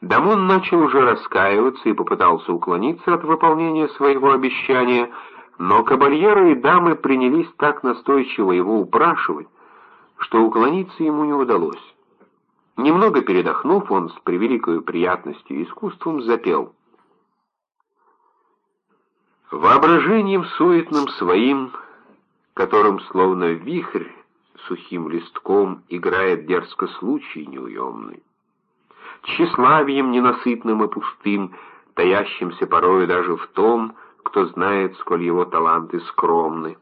Дамон начал уже раскаиваться и попытался уклониться от выполнения своего обещания, но кабальеры и дамы принялись так настойчиво его упрашивать, что уклониться ему не удалось. Немного передохнув, он с превеликой приятностью и искусством запел. Воображением суетным своим, которым словно вихрь сухим листком играет дерзко случай неуемный, тщеславием ненасытным и пустым, таящимся порою даже в том, кто знает, сколь его таланты скромны,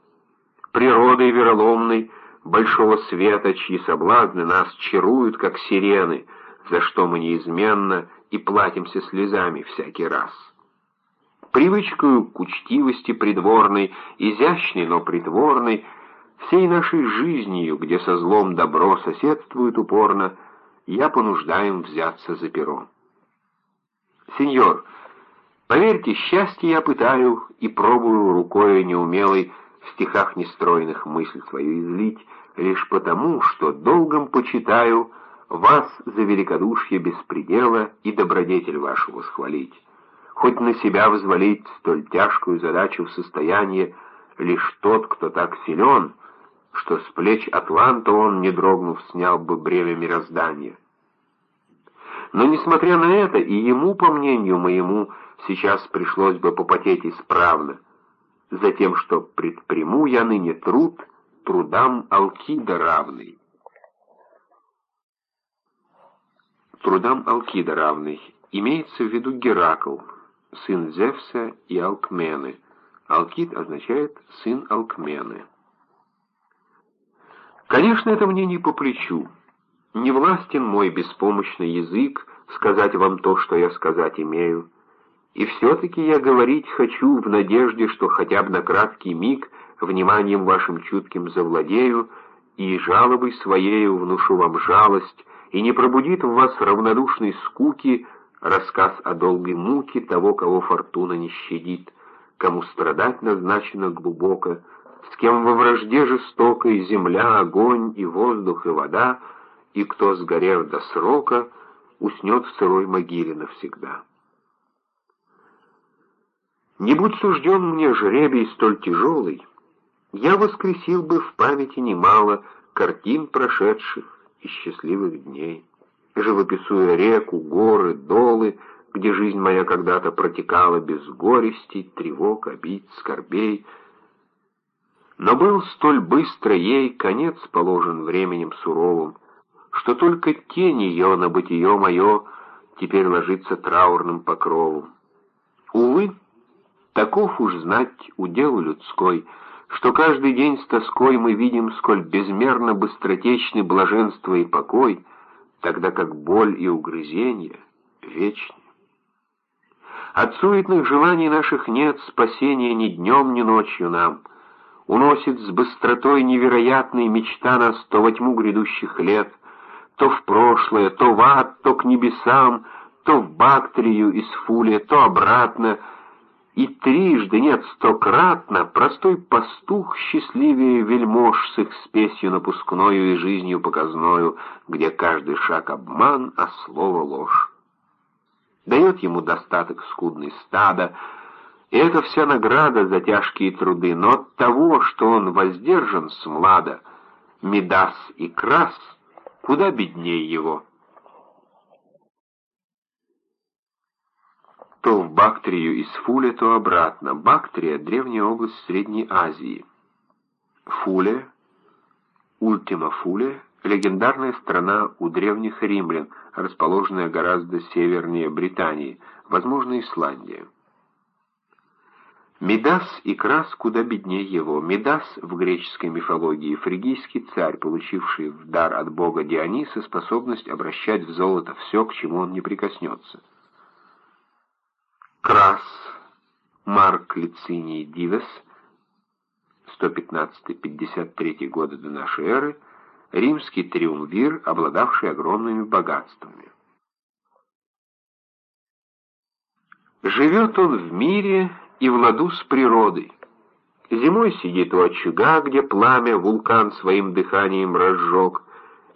природой вероломной, большого света, чьи соблазны нас чаруют, как сирены, за что мы неизменно и платимся слезами всякий раз. Привычкою к учтивости придворной, изящной, но притворной, всей нашей жизнью, где со злом добро соседствует упорно, я понуждаем взяться за перо. Сеньор, поверьте, счастье я пытаю и пробую рукой неумелой в стихах нестройных мысль свою излить, лишь потому, что долгом почитаю вас за великодушие беспредела и добродетель вашу восхвалить. Хоть на себя взвалить столь тяжкую задачу в состоянии лишь тот, кто так силен, что с плеч Атланта он, не дрогнув, снял бы бремя мироздания. Но, несмотря на это, и ему, по мнению моему, сейчас пришлось бы попотеть исправно, за тем, что предприму я ныне труд трудам Алкида равный. Трудам Алкида равный имеется в виду Геракл, сын Зевса и Алкмены. Алкид означает «сын Алкмены». Конечно, это мне не по плечу. Не властен мой беспомощный язык сказать вам то, что я сказать имею. И все-таки я говорить хочу в надежде, что хотя бы на краткий миг вниманием вашим чутким завладею, и жалобой своею внушу вам жалость, и не пробудит в вас равнодушной скуки рассказ о долгой муке того, кого фортуна не щадит, кому страдать назначено глубоко, с кем во вражде жестокой земля, огонь и воздух и вода, и кто, сгорев до срока, уснет в сырой могиле навсегда. Не будь сужден мне жребий столь тяжелый, я воскресил бы в памяти немало картин прошедших и счастливых дней, живописуя реку, горы, долы, где жизнь моя когда-то протекала без горестей, тревог, обид, скорбей, но был столь быстро ей конец положен временем суровым, что только тень ее на бытие мое теперь ложится траурным покровом. Увы, таков уж знать удел людской, что каждый день с тоской мы видим, сколь безмерно быстротечны блаженство и покой, тогда как боль и угрызение вечны. От суетных желаний наших нет спасения ни днем, ни ночью нам — уносит с быстротой невероятной мечта нас то во тьму грядущих лет, то в прошлое, то в ад, то к небесам, то в Бактрию из Фулия, то обратно, и трижды, нет, стократно, простой пастух счастливее вельмож с их спесью напускною и жизнью показною, где каждый шаг обман, а слово ложь. Дает ему достаток скудный стада, и это вся награда за тяжкие труды, но от того, что он воздержан с млада, Медас и Крас, куда беднее его. То в Бактрию из Фуля, то обратно. Бактрия — древняя область Средней Азии. Фуля, Ультима Фуля — легендарная страна у древних римлян, расположенная гораздо севернее Британии, возможно, Исландия. Медас и Крас куда беднее его. Медас в греческой мифологии фригийский царь, получивший в дар от бога Диониса способность обращать в золото все, к чему он не прикоснется. Крас, Марк Лициний Дивес, 115-53 годы до нашей эры, римский триумвир, обладавший огромными богатствами. Живет он в мире и в ладу с природой. Зимой сидит у очага, где пламя вулкан своим дыханием разжег,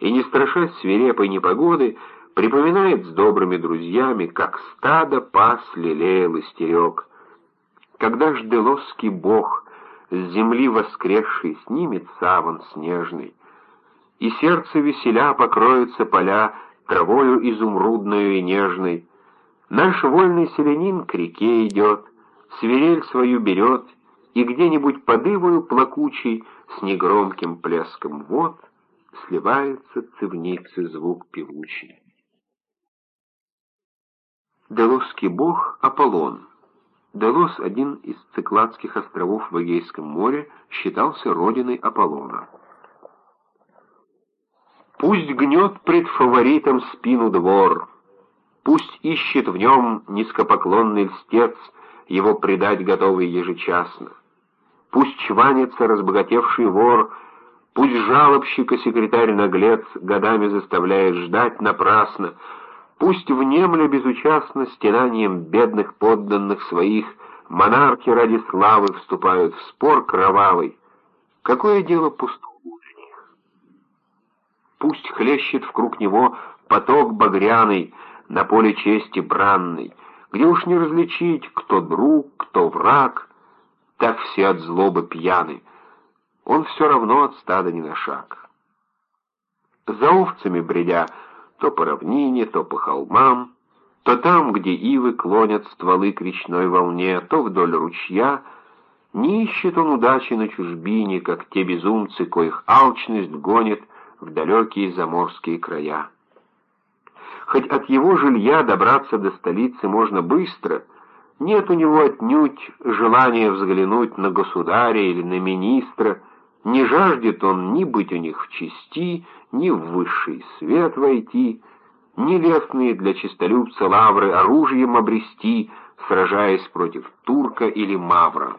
и, не страшась свирепой непогоды, припоминает с добрыми друзьями, как стадо пас лелеял и стерег. Когда ж делосский бог, с земли воскресший, снимет саван снежный, и сердце веселя покроются поля травою изумрудную и нежной, наш вольный селянин к реке идет, свирель свою берет, и где-нибудь под ивою плакучей с негромким плеском вод сливается цивницы звук певучий. Делосский бог Аполлон. Делос, один из Цикладских островов в Эгейском море, считался родиной Аполлона. Пусть гнет пред фаворитом спину двор, Пусть ищет в нем низкопоклонный льстец, Его предать готовый ежечасно. Пусть чванится разбогатевший вор, Пусть жалобщик и секретарь-наглец Годами заставляет ждать напрасно, Пусть внемля безучастно стенанием бедных подданных своих Монархи ради славы вступают в спор кровавый. Какое дело пустому для них? Пусть хлещет вокруг него поток багряный На поле чести бранный, Где уж не различить, кто друг, кто враг, Так все от злобы пьяны, Он все равно от стада не на шаг. За овцами бредя, то по равнине, то по холмам, то там, где ивы клонят стволы к речной волне, то вдоль ручья, не ищет он удачи на чужбине, как те безумцы, коих алчность гонит в далекие заморские края. Хоть от его жилья добраться до столицы можно быстро, нет у него отнюдь желания взглянуть на государя или на министра, не жаждет он ни быть у них в чести, ни в высший свет войти, ни лестные для честолюбца лавры оружием обрести, сражаясь против турка или мавра.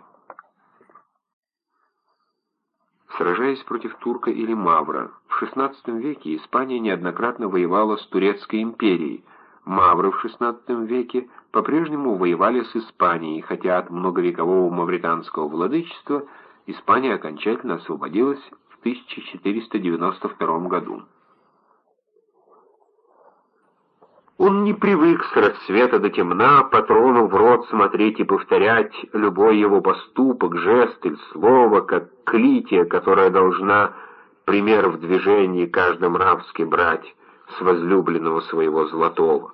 Сражаясь против турка или мавра, в XVI веке Испания неоднократно воевала с Турецкой империей, мавры в XVI веке по-прежнему воевали с Испанией, хотя от многовекового мавританского владычества – Испания окончательно освободилась в 1492 году. Он не привык с рассвета до темна, патрону в рот смотреть и повторять любой его поступок, жест или слово, как клития, которая должна пример в движении каждом рабски брать с возлюбленного своего золотого.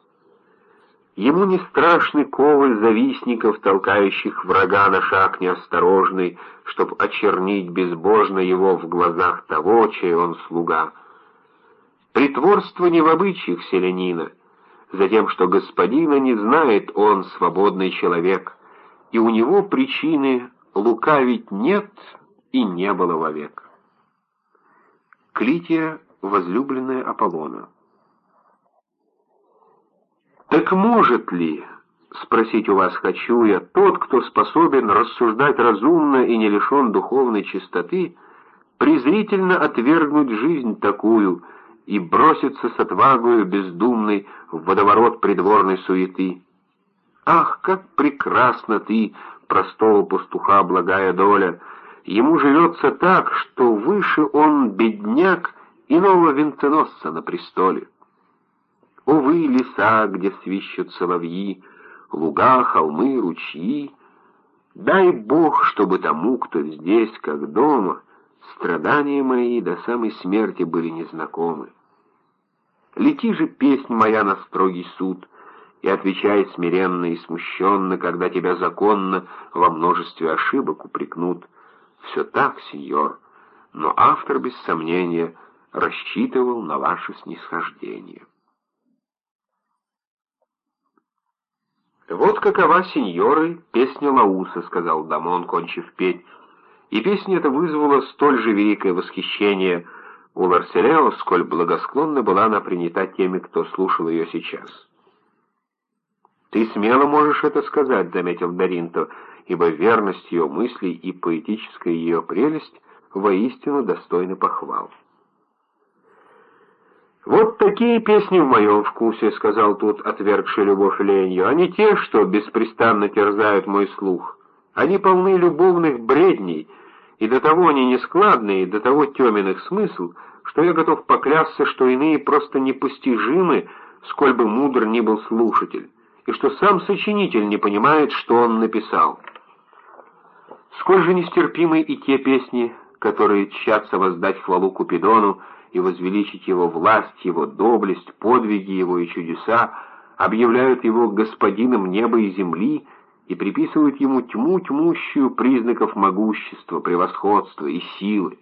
Ему не страшны ковы завистников, толкающих врага на шаг неосторожный, чтоб очернить безбожно его в глазах того, чей он слуга. Притворство не в обычаях селянина, за тем, что господина не знает он, свободный человек, и у него причины лукавить нет и не было вовек. Клития, возлюбленная Аполлона так может ли, спросить у вас хочу я, тот, кто способен рассуждать разумно и не лишен духовной чистоты, презрительно отвергнуть жизнь такую и броситься с отвагою бездумной в водоворот придворной суеты? Ах, как прекрасно ты, простого пастуха благая доля! Ему живется так, что выше он бедняк иного венценосца на престоле. Увы, леса, где свищут соловьи, луга, холмы, ручьи. Дай Бог, чтобы тому, кто здесь, как дома, страдания мои до самой смерти были незнакомы. Лети же, песнь моя, на строгий суд, и отвечай смиренно и смущенно, когда тебя законно во множестве ошибок упрекнут. Все так, сеньор, но автор, без сомнения, рассчитывал на ваше снисхождение. «Вот какова, сеньоры, песня Лауса», — сказал Дамон, кончив петь. И песня эта вызвала столь же великое восхищение у Ларселео, сколь благосклонно была она принята теми, кто слушал ее сейчас. «Ты смело можешь это сказать», — заметил Даринто, ибо верность ее мыслей и поэтическая ее прелесть воистину достойны похвал. «Вот такие песни в моем вкусе», — сказал тут отвергший любовь ленью, «а не те, что беспрестанно терзают мой слух. Они полны любовных бредней, и до того они нескладные, до того темен их смысл, что я готов поклясться, что иные просто непостижимы, сколь бы мудр ни был слушатель, и что сам сочинитель не понимает, что он написал. Сколь же нестерпимы и те песни, которые тщатся воздать хвалу Купидону и возвеличить его власть, его доблесть, подвиги его и чудеса, объявляют его господином неба и земли и приписывают ему тьму тьмущую признаков могущества, превосходства и силы.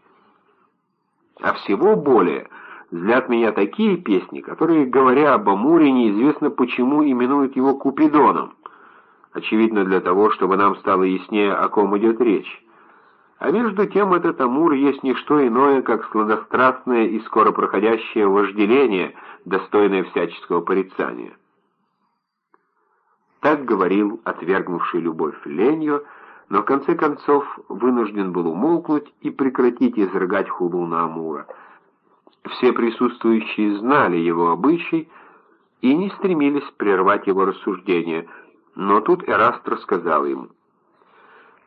А всего более злят меня такие песни, которые, говоря об Амуре, неизвестно почему именуют его Купидоном, очевидно для того, чтобы нам стало яснее, о ком идет речь. А между тем этот Амур есть не что иное, как сладострастное и скоро проходящее вожделение, достойное всяческого порицания. Так говорил отвергнувший любовь Леньо, но в конце концов вынужден был умолкнуть и прекратить изрыгать хулу на Амура. Все присутствующие знали его обычай и не стремились прервать его рассуждения, но тут Эраст рассказал ему.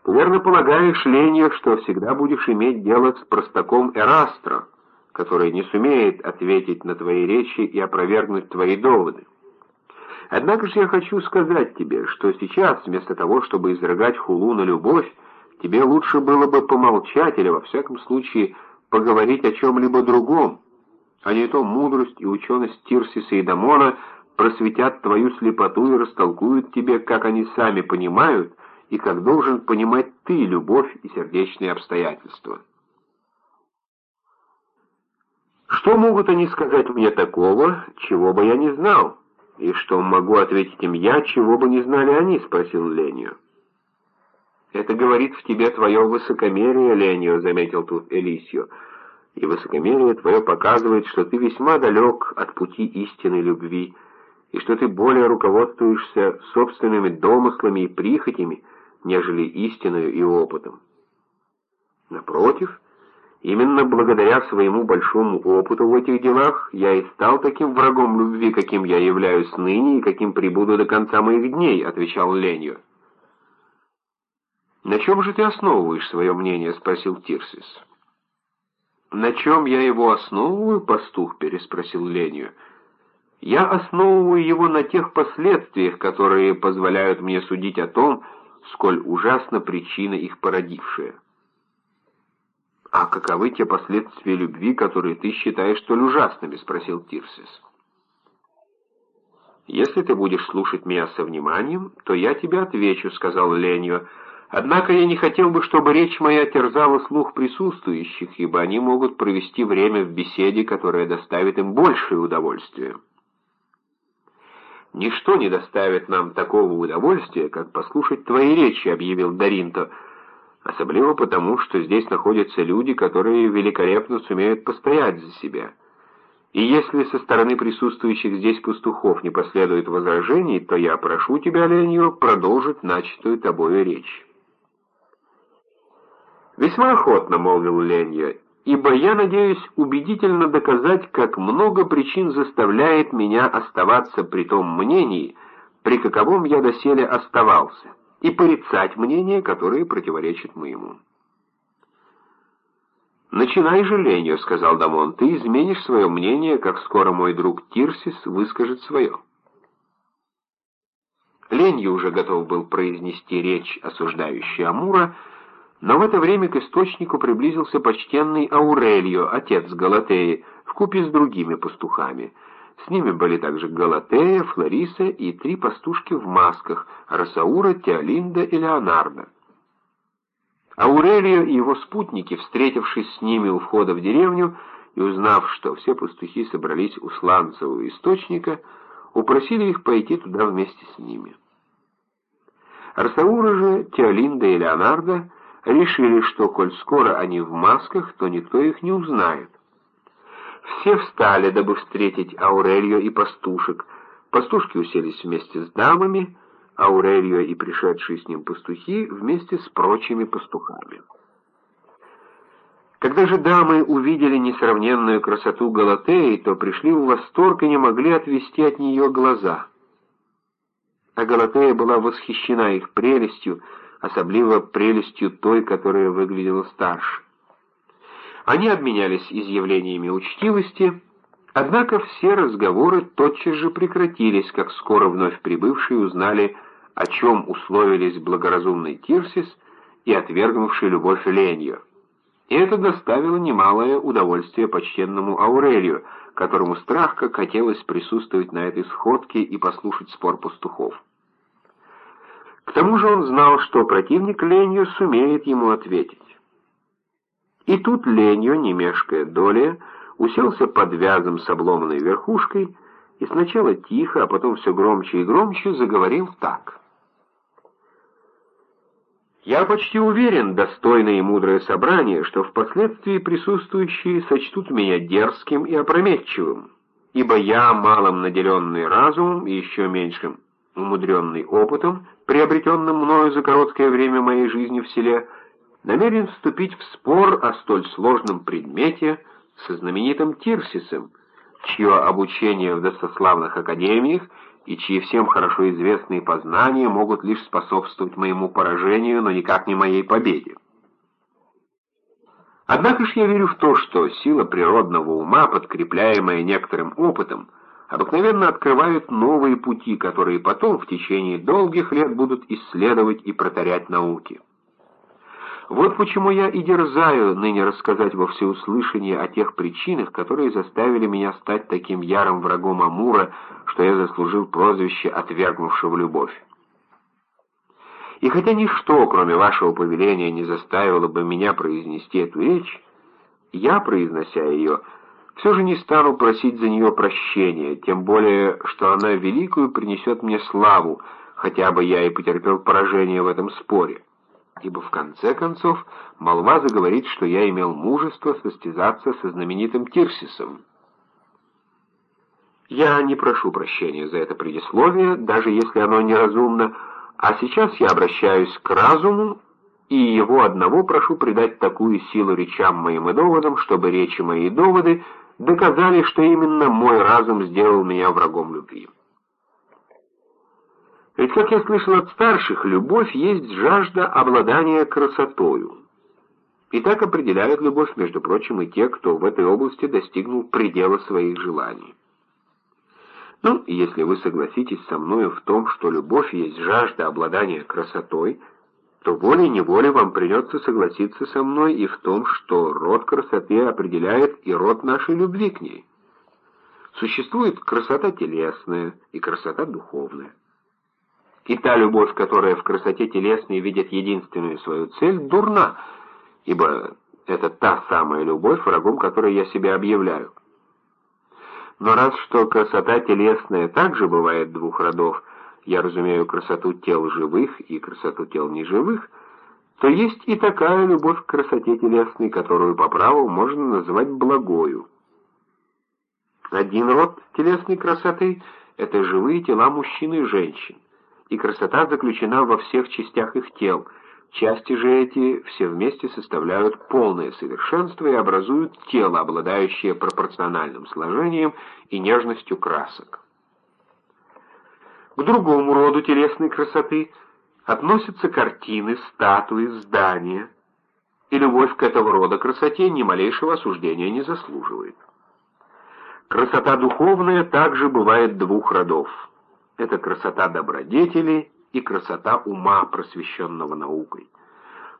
Верно полагаешь, Леня, что всегда будешь иметь дело с простаком Эрастро, который не сумеет ответить на твои речи и опровергнуть твои доводы. Однако же я хочу сказать тебе, что сейчас, вместо того, чтобы изрыгать хулу на любовь, тебе лучше было бы помолчать или, во всяком случае, поговорить о чем-либо другом, а не то мудрость и ученость Тирсиса и Дамона просветят твою слепоту и растолкуют тебе, как они сами понимают, и как должен понимать ты любовь и сердечные обстоятельства. Что могут они сказать мне такого, чего бы я не знал? И что могу ответить им я, чего бы не знали они, спросил Леню. Это говорит в тебе твое высокомерие, Леню, заметил тут Элисио. И высокомерие твое показывает, что ты весьма далек от пути истинной любви, и что ты более руководствуешься собственными домыслами и прихотями, нежели истиною и опытом. Напротив, именно благодаря своему большому опыту в этих делах я и стал таким врагом любви, каким я являюсь ныне и каким прибуду до конца моих дней, отвечал Ленью. «На чем же ты основываешь свое мнение?» — спросил Тирсис. «На чем я его основываю, пастух?» — переспросил Ленью. «Я основываю его на тех последствиях, которые позволяют мне судить о том, сколь ужасна причина их породившая. «А каковы те последствия любви, которые ты считаешь столь ужасными?» — спросил Тирсис. «Если ты будешь слушать меня со вниманием, то я тебе отвечу», — сказал Леньо. «Однако я не хотел бы, чтобы речь моя терзала слух присутствующих, ибо они могут провести время в беседе, которая доставит им большее удовольствие». «Ничто не доставит нам такого удовольствия, как послушать твои речи», — объявил Даринто, «особливо потому, что здесь находятся люди, которые великолепно сумеют постоять за себя. И если со стороны присутствующих здесь пастухов не последует возражений, то я прошу тебя, Ленью, продолжить начатую тобою речь». «Весьма охотно», — молвил Ленья, ибо я надеюсь убедительно доказать, как много причин заставляет меня оставаться при том мнении, при каковом я доселе оставался, и порицать мнения, которые противоречат моему. «Начинай же, Ленью», — сказал Дамон, — «ты изменишь свое мнение, как скоро мой друг Тирсис выскажет свое». Ленью уже готов был произнести речь, осуждающую Амура, — но в это время к источнику приблизился почтенный Аурельо, отец Галатеи, вкупе с другими пастухами. С ними были также Галатея, Флориса и три пастушки в масках — Росаура, Теолинда и Леонардо. Аурелио и его спутники, встретившись с ними у входа в деревню и узнав, что все пастухи собрались у сланцевого источника, упросили их пойти туда вместе с ними. Арсаура же, Теолинда и Леонардо решили, что, коль скоро они в масках, то никто их не узнает. Все встали, дабы встретить Аурелью и пастушек. Пастушки уселись вместе с дамами, Аурелью и пришедшие с ним пастухи вместе с прочими пастухами. Когда же дамы увидели несравненную красоту Галатеи, то пришли в восторг и не могли отвести от нее глаза. А Галатея была восхищена их прелестью, особливо прелестью той, которая выглядела старше. Они обменялись изъявлениями учтивости, Однако все разговоры тотчас же прекратились, как скоро вновь прибывшие узнали, о чем условились благоразумный Тирсис и отвергнувший любовь Ленью. И это доставило немалое удовольствие почтенному Аурелию, которому страх как хотелось присутствовать на этой сходке и послушать спор пастухов. К тому же он знал, что противник Ленью сумеет ему ответить. И тут Ленью, не мешкая доли, уселся под вязом с обломанной верхушкой и сначала тихо, а потом все громче и громче заговорил так. «Я почти уверен, достойное и мудрое собрание, что впоследствии присутствующие сочтут меня дерзким и опрометчивым, ибо я, малым наделенный разумом и еще меньшим умудренный опытом, приобретенным мною за короткое время моей жизни в селе, намерен вступить в спор о столь сложном предмете, со знаменитым Тирсисом, чье обучение в достославных академиях и чьи всем хорошо известные познания могут лишь способствовать моему поражению, но никак не моей победе. Однако ж я верю в то, что сила природного ума, подкрепляемая некоторым опытом, обыкновенно открывает новые пути, которые потом в течение долгих лет будут исследовать и протарять науки. Вот почему я и дерзаю ныне рассказать во всеуслышание о тех причинах, которые заставили меня стать таким ярым врагом Амура, что я заслужил прозвище «отвергнувшего любовь». И хотя ничто, кроме вашего повеления, не заставило бы меня произнести эту речь, я, произнося ее, все же не стану просить за нее прощения, тем более, что она великую принесет мне славу, хотя бы я и потерпел поражение в этом споре ибо в конце концов молва заговорит, что я имел мужество состязаться со знаменитым Тирсисом. Я не прошу прощения за это предисловие, даже если оно неразумно, а сейчас я обращаюсь к разуму, и его одного прошу придать такую силу речам моим и доводам, чтобы речи мои и доводы доказали, что именно мой разум сделал меня врагом любви. Ведь, как я слышал от старших, любовь есть жажда обладания красотою. И так определяют любовь, между прочим, и те, кто в этой области достигнул предела своих желаний. Ну, если вы согласитесь со мною в том, что любовь есть жажда обладания красотой, то волей-неволей вам придется согласиться со мной и в том, что род красоты определяет и род нашей любви к ней. Существует красота телесная и красота духовная. И та любовь, которая в красоте телесной видит единственную свою цель, дурна, ибо это та самая любовь, врагом которой я себя объявляю. Но раз что красота телесная также бывает двух родов, я разумею красоту тел живых и красоту тел неживых, то есть и такая любовь к красоте телесной, которую по праву можно называть благою. Один род телесной красоты — это живые тела мужчин и женщин и красота заключена во всех частях их тел. Части же эти все вместе составляют полное совершенство и образуют тело, обладающее пропорциональным сложением и нежностью красок. К другому роду телесной красоты относятся картины, статуи, здания, и любовь к этого рода красоте ни малейшего осуждения не заслуживает. Красота духовная также бывает двух родов это красота добродетели и красота ума, просвещенного наукой.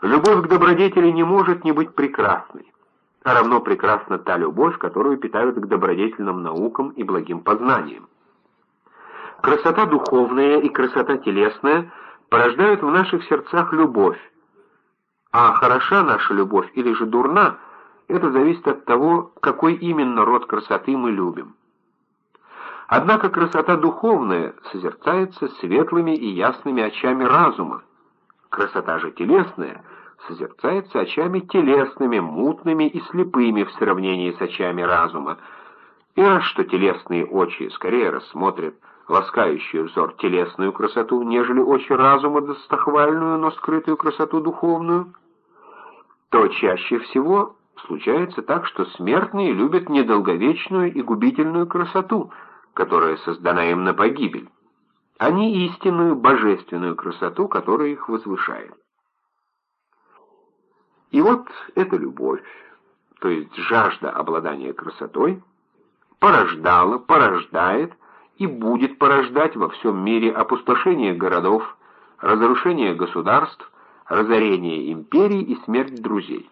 Любовь к добродетели не может не быть прекрасной, а равно прекрасна та любовь, которую питают к добродетельным наукам и благим познаниям. Красота духовная и красота телесная порождают в наших сердцах любовь, а хороша наша любовь или же дурна, это зависит от того, какой именно род красоты мы любим. Однако красота духовная созерцается светлыми и ясными очами разума. Красота же телесная созерцается очами телесными, мутными и слепыми в сравнении с очами разума. И раз что телесные очи скорее рассмотрят ласкающую взор телесную красоту, нежели очи разума достохвальную, но скрытую красоту духовную, то чаще всего случается так, что смертные любят недолговечную и губительную красоту — которая создана им на погибель, а не истинную божественную красоту, которая их возвышает. И вот эта любовь, то есть жажда обладания красотой, порождало, порождает и будет порождать во всем мире опустошение городов, разрушение государств, разорение империй и смерть друзей.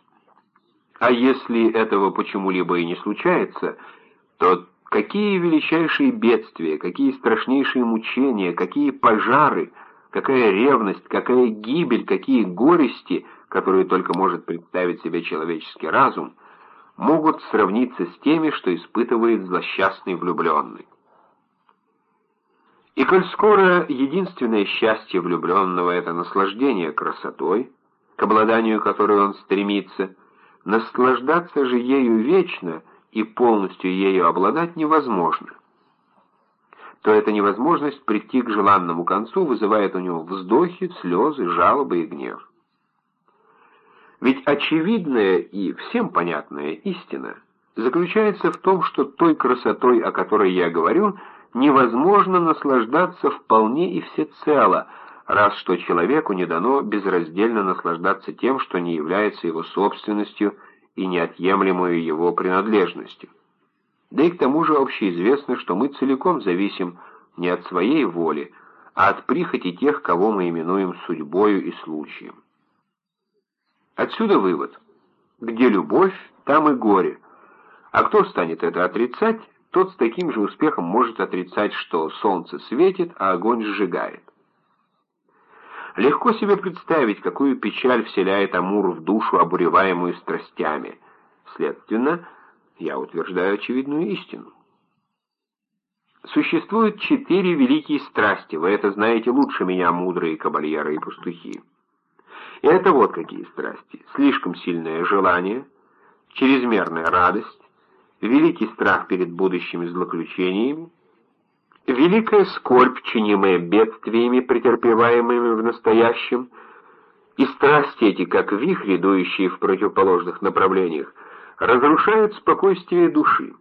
А если этого почему-либо и не случается, то какие величайшие бедствия, какие страшнейшие мучения, какие пожары, какая ревность, какая гибель, какие горести, которые только может представить себе человеческий разум, могут сравниться с теми, что испытывает злосчастный влюбленный. И коль скоро единственное счастье влюбленного — это наслаждение красотой, к обладанию которой он стремится, наслаждаться же ею вечно и полностью ею обладать невозможно, то эта невозможность прийти к желанному концу вызывает у него вздохи, слезы, жалобы и гнев. Ведь очевидная и всем понятная истина заключается в том, что той красотой, о которой я говорю, невозможно наслаждаться вполне и всецело, раз что человеку не дано безраздельно наслаждаться тем, что не является его собственностью и неотъемлемой его принадлежностью. Да и к тому же общеизвестно, что мы целиком зависим не от своей воли, а от прихоти тех, кого мы именуем судьбою и случаем. Отсюда вывод. Где любовь, там и горе. А кто станет это отрицать, тот с таким же успехом может отрицать, что солнце светит, а огонь сжигает. Легко себе представить, какую печаль вселяет Амур в душу, обуреваемую страстями. Следственно, я утверждаю очевидную истину. Существует четыре великие страсти, вы это знаете лучше меня, мудрые кабальеры и пастухи. И это вот какие страсти. Слишком сильное желание, чрезмерная радость, великий страх перед будущими злоключениями, великая скорбь, чинимая бедствиями, претерпеваемыми в настоящем, и страсти эти, как вихри, дующие в противоположных направлениях, разрушают спокойствие души,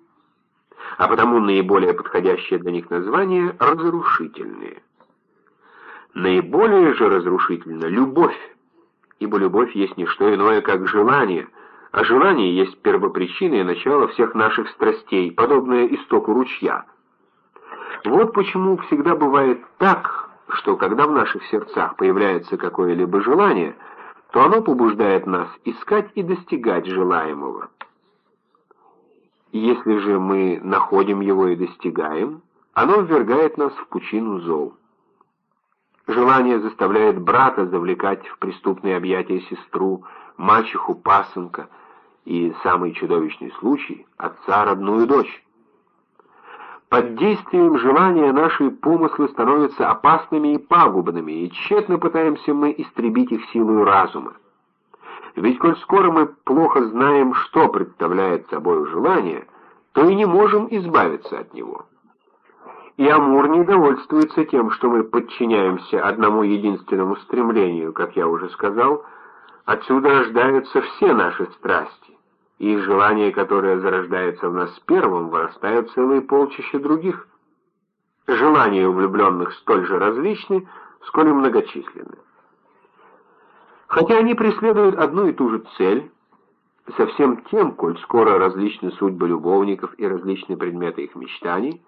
а потому наиболее подходящее для них название — разрушительные. Наиболее же разрушительна любовь, ибо любовь есть не что иное, как желание, а желание есть первопричина и начало всех наших страстей, подобное истоку ручья. Вот почему всегда бывает так, что когда в наших сердцах появляется какое-либо желание, то оно побуждает нас искать и достигать желаемого. Если же мы находим его и достигаем, оно ввергает нас в пучину зол. Желание заставляет брата завлекать в преступные объятия сестру, мачеху, пасынка и, самый чудовищный случай, отца родную дочь. Под действием желания наши помыслы становятся опасными и пагубными, и тщетно пытаемся мы истребить их силой разума. Ведь коль скоро мы плохо знаем, что представляет собой желание, то и не можем избавиться от него. И Амур не довольствуется тем, что мы подчиняемся одному единственному стремлению, как я уже сказал, отсюда рождаются все наши страсти, и из желания, которое зарождается в нас первым, вырастают целые полчища других. Желания у влюбленных столь же различны, сколь и многочисленны. Хотя они преследуют одну и ту же цель, совсем тем, коль скоро различны судьбы любовников и различны предметы их мечтаний,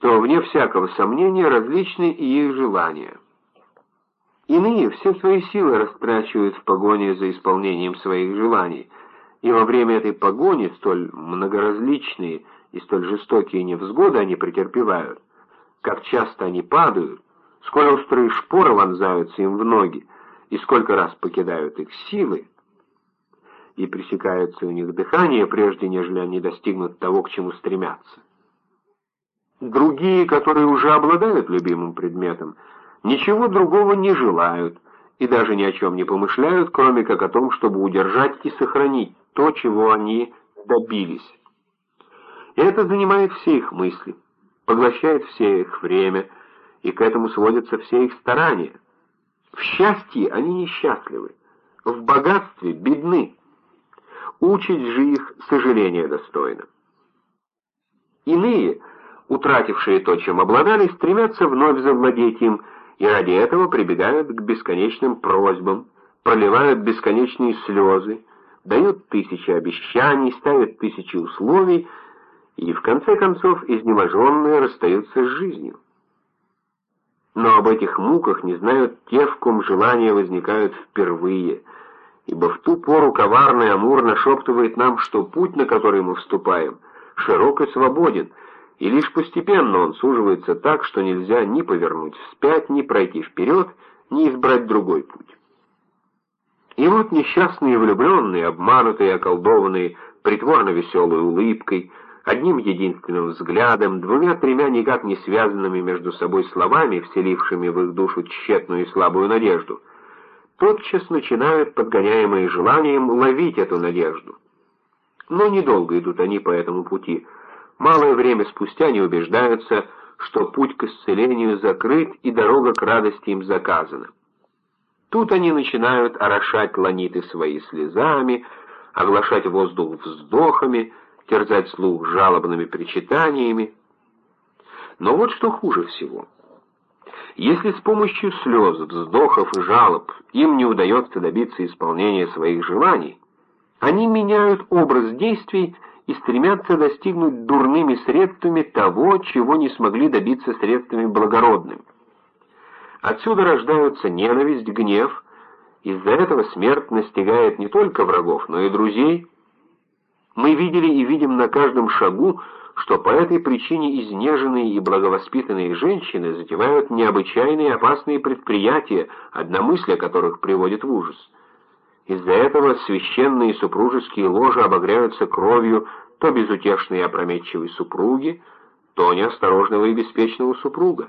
то, вне всякого сомнения, различны и их желания. Иные все свои силы растрачивают в погоне за исполнением своих желаний, и во время этой погони столь многоразличные и столь жестокие невзгоды они претерпевают, как часто они падают, сколь острые шпоры вонзаются им в ноги, и сколько раз покидают их силы, и пресекается у них дыхание, прежде нежели они достигнут того, к чему стремятся. Другие, которые уже обладают любимым предметом, ничего другого не желают и даже ни о чем не помышляют, кроме как о том, чтобы удержать и сохранить то, чего они добились. И это занимает все их мысли, поглощает все их время, и к этому сводятся все их старания. В счастье они несчастливы, в богатстве бедны. Учить же их сожаление достойно. Иные — утратившие то, чем обладали, стремятся вновь завладеть им, и ради этого прибегают к бесконечным просьбам, проливают бесконечные слезы, дают тысячи обещаний, ставят тысячи условий, и в конце концов изнеможенные расстаются с жизнью. Но об этих муках не знают те, в ком желания возникают впервые, ибо в ту пору коварный Амур нашептывает нам, что путь, на который мы вступаем, широк и свободен, и лишь постепенно он суживается так, что нельзя ни повернуть вспять, ни пройти вперед, ни избрать другой путь. И вот несчастные влюбленные, обманутые, околдованные, притворно веселой улыбкой, одним единственным взглядом, двумя-тремя никак не связанными между собой словами, вселившими в их душу тщетную и слабую надежду, тотчас начинают, подгоняемые желанием, ловить эту надежду. Но недолго идут они по этому пути. Малое время спустя они убеждаются, что путь к исцелению закрыт и дорога к радости им заказана. Тут они начинают орошать ланиты свои слезами, оглашать воздух вздохами, терзать слух жалобными причитаниями. Но вот что хуже всего. Если с помощью слез, вздохов и жалоб им не удается добиться исполнения своих желаний, они меняют образ действий и стремятся достигнуть дурными средствами того, чего не смогли добиться средствами благородными. Отсюда рождаются ненависть, гнев, из-за этого смерть настигает не только врагов, но и друзей, мы видели и видим на каждом шагу, что по этой причине изнеженные и благовоспитанные женщины затевают необычайные опасные предприятия, одна мысль о которых приводит в ужас. Из-за этого священные супружеские ложи обогряются кровью то безутешной и опрометчивой супруги, то неосторожного и беспечного супруга.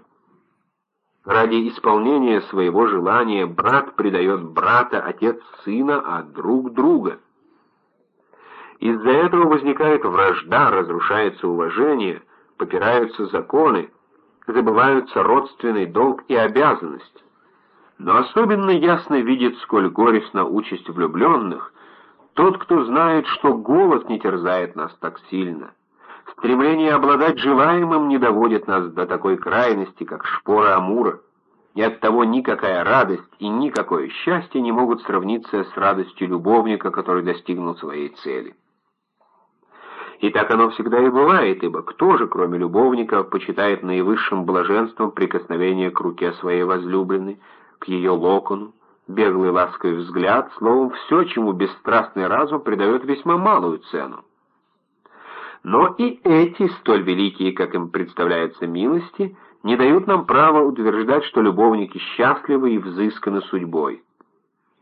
Ради исполнения своего желания брат предает брата, отец сына, а друг друга — из-за этого возникает вражда, разрушается уважение, попираются законы, забываются родственный долг и обязанность. Но особенно ясно видит, сколь горестна участь влюбленных, тот, кто знает, что голод не терзает нас так сильно. Стремление обладать желаемым не доводит нас до такой крайности, как шпора Амура, и оттого никакая радость и никакое счастье не могут сравниться с радостью любовника, который достигнул своей цели. И так оно всегда и бывает, ибо кто же, кроме любовника, почитает наивысшим блаженством прикосновение к руке своей возлюбленной, к ее локону, беглый ласковый взгляд, словом, все, чему бесстрастный разум придает весьма малую цену. Но и эти, столь великие, как им представляются милости, не дают нам права утверждать, что любовники счастливы и взысканы судьбой.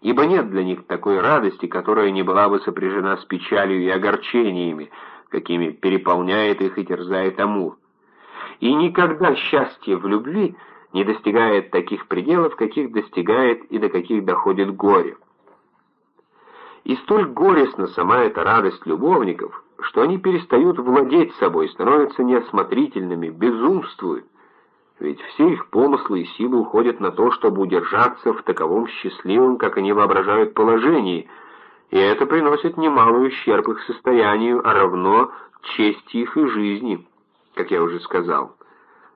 Ибо нет для них такой радости, которая не была бы сопряжена с печалью и огорчениями, какими переполняет их и терзает Амур. И никогда счастье в любви не достигает таких пределов, каких достигает и до каких доходит горе. И столь горестна сама эта радость любовников, что они перестают владеть собой, становятся неосмотрительными, безумствуют, ведь все их помыслы и силы уходят на то, чтобы удержаться в таковом счастливом, как они воображают, положении – и это приносит немалый ущерб их состоянию, а равно чести их и жизни, как я уже сказал.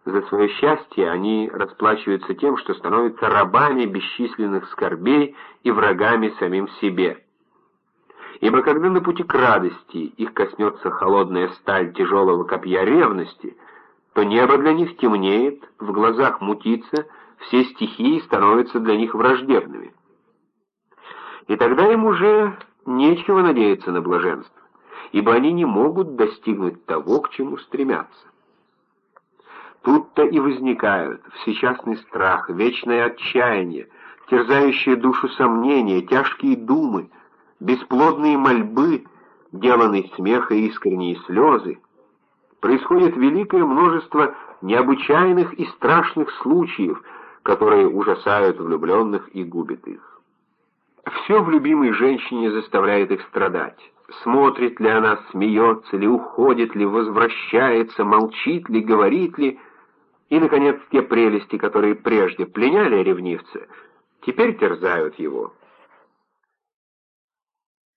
За свое счастье они расплачиваются тем, что становятся рабами бесчисленных скорбей и врагами самим себе. Ибо когда на пути к радости их коснется холодная сталь тяжелого копья ревности, то небо для них темнеет, в глазах мутится, все стихии становятся для них враждебными и тогда им уже нечего надеяться на блаженство, ибо они не могут достигнуть того, к чему стремятся. Тут-то и возникают всечастный страх, вечное отчаяние, терзающие душу сомнения, тяжкие думы, бесплодные мольбы, деланный смех и искренние слезы. Происходит великое множество необычайных и страшных случаев, которые ужасают влюбленных и губят их. Все в любимой женщине заставляет их страдать. Смотрит ли она, смеется ли, уходит ли, возвращается, молчит ли, говорит ли. И, наконец, те прелести, которые прежде пленяли ревнивца, теперь терзают его.